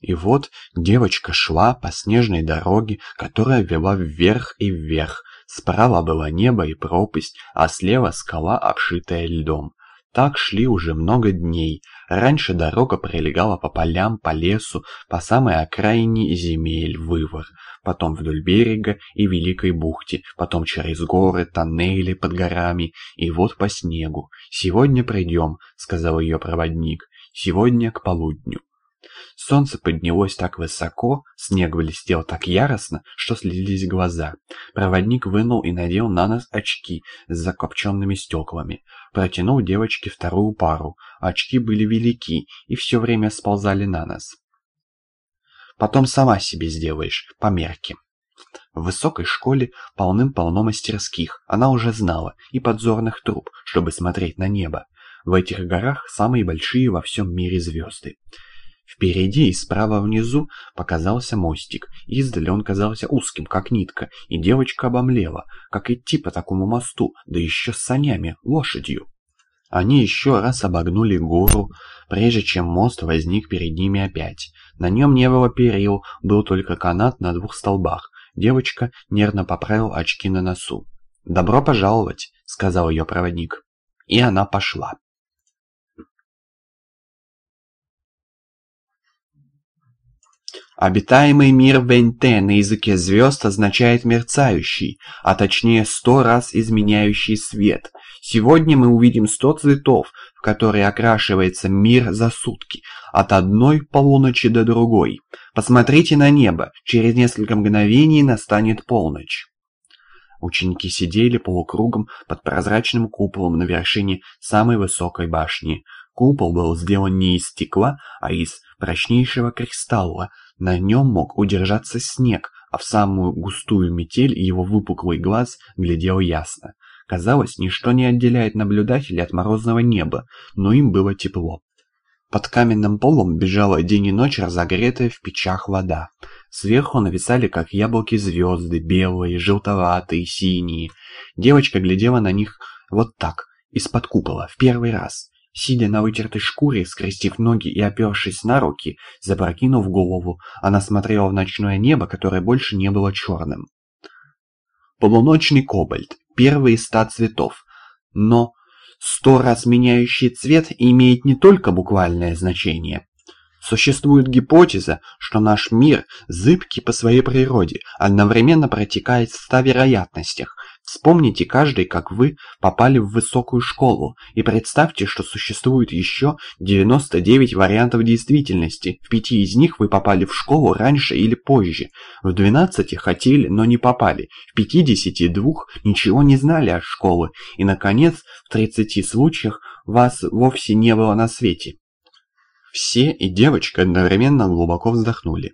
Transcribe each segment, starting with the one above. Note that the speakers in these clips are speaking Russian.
И вот девочка шла по снежной дороге, которая вела вверх и вверх. Справа было небо и пропасть, а слева скала, обшитая льдом. Так шли уже много дней. Раньше дорога пролегала по полям, по лесу, по самой окраине земель вывор, потом вдоль берега и Великой бухте, потом через горы, тоннели под горами и вот по снегу. «Сегодня пройдем», — сказал ее проводник, — «сегодня к полудню». Солнце поднялось так высоко, снег блестел так яростно, что слились глаза. Проводник вынул и надел на нос очки с закопченными стеклами. Протянул девочке вторую пару. Очки были велики и все время сползали на нос. Потом сама себе сделаешь, по мерке. В высокой школе полным-полно мастерских, она уже знала, и подзорных труб, чтобы смотреть на небо. В этих горах самые большие во всем мире звезды. Впереди и справа внизу показался мостик. Издали он казался узким, как нитка, и девочка обомлела, как идти по такому мосту, да еще с санями, лошадью. Они еще раз обогнули гору, прежде чем мост возник перед ними опять. На нем не было перил, был только канат на двух столбах. Девочка нервно поправила очки на носу. «Добро пожаловать», — сказал ее проводник. И она пошла. Обитаемый мир Венте на языке звезд означает мерцающий, а точнее сто раз изменяющий свет. Сегодня мы увидим сто цветов, в которые окрашивается мир за сутки, от одной полуночи до другой. Посмотрите на небо, через несколько мгновений настанет полночь. Ученики сидели полукругом под прозрачным куполом на вершине самой высокой башни. Купол был сделан не из стекла, а из прочнейшего кристалла, на нем мог удержаться снег, а в самую густую метель его выпуклый глаз глядел ясно. Казалось, ничто не отделяет наблюдателя от морозного неба, но им было тепло. Под каменным полом бежала день и ночь разогретая в печах вода. Сверху нависали, как яблоки, звезды, белые, желтоватые, синие. Девочка глядела на них вот так, из-под купола, в первый раз. Сидя на вытертой шкуре, скрестив ноги и опершись на руки, запрокинув голову, она смотрела в ночное небо, которое больше не было черным. Полуночный кобальт, первый из ста цветов, но сто раз меняющий цвет имеет не только буквальное значение. Существует гипотеза, что наш мир, зыбкий по своей природе, одновременно протекает в ста вероятностях, Вспомните каждый, как вы попали в высокую школу, и представьте, что существует еще 99 вариантов действительности. В пяти из них вы попали в школу раньше или позже. В 12 хотели, но не попали. В 52 ничего не знали о школе. И, наконец, в 30 случаях вас вовсе не было на свете. Все и девочка одновременно глубоко вздохнули.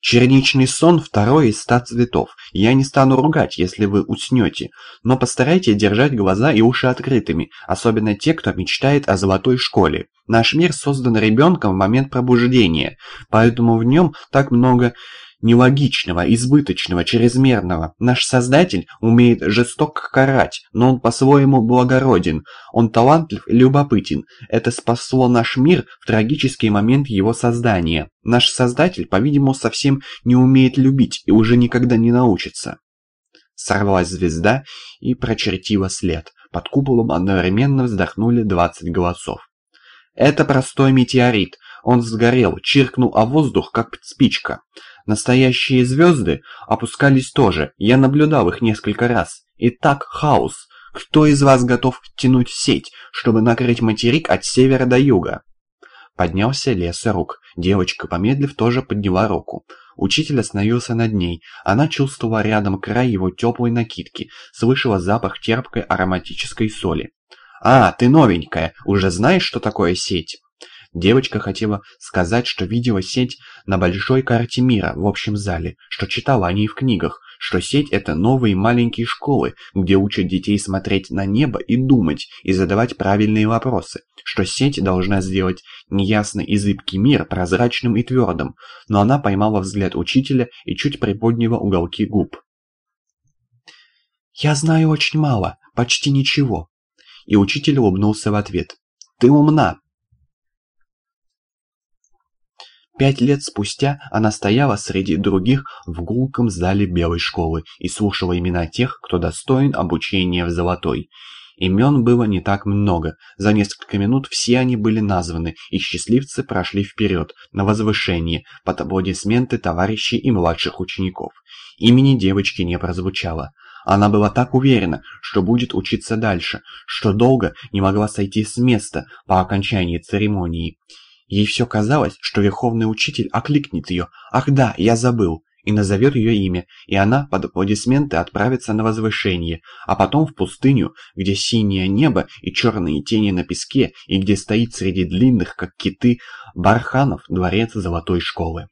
Черничный сон – второй из ста цветов. Я не стану ругать, если вы уснете, но постарайтесь держать глаза и уши открытыми, особенно те, кто мечтает о золотой школе. Наш мир создан ребенком в момент пробуждения, поэтому в нем так много нелогичного, избыточного, чрезмерного. Наш Создатель умеет жестоко карать, но он по-своему благороден. Он талантлив и любопытен. Это спасло наш мир в трагический момент его создания. Наш Создатель, по-видимому, совсем не умеет любить и уже никогда не научится. Сорвалась звезда и прочертила след. Под куполом одновременно вздохнули 20 голосов. Это простой метеорит. Он сгорел, чиркнул о воздух, как спичка. Настоящие звезды опускались тоже, я наблюдал их несколько раз. Итак, хаос. Кто из вас готов тянуть сеть, чтобы накрыть материк от севера до юга? Поднялся лесорук. Девочка, помедлив, тоже подняла руку. Учитель остановился над ней. Она чувствовала рядом край его теплой накидки, слышала запах терпкой ароматической соли. «А, ты новенькая, уже знаешь, что такое сеть?» Девочка хотела сказать, что видела сеть на большой карте мира в общем зале, что читала о ней в книгах, что сеть это новые маленькие школы, где учат детей смотреть на небо и думать, и задавать правильные вопросы, что сеть должна сделать неясный и зыбкий мир прозрачным и твердым, но она поймала взгляд учителя и чуть приподняла уголки губ. «Я знаю очень мало, почти ничего», и учитель улыбнулся в ответ. «Ты умна, Пять лет спустя она стояла среди других в гулком зале Белой школы и слушала имена тех, кто достоин обучения в Золотой. Имен было не так много. За несколько минут все они были названы, и счастливцы прошли вперед, на возвышение, под аплодисменты товарищей и младших учеников. Имени девочки не прозвучало. Она была так уверена, что будет учиться дальше, что долго не могла сойти с места по окончании церемонии. Ей все казалось, что верховный учитель окликнет ее «Ах да, я забыл!» и назовет ее имя, и она под аплодисменты отправится на возвышение, а потом в пустыню, где синее небо и черные тени на песке, и где стоит среди длинных, как киты, барханов дворец золотой школы.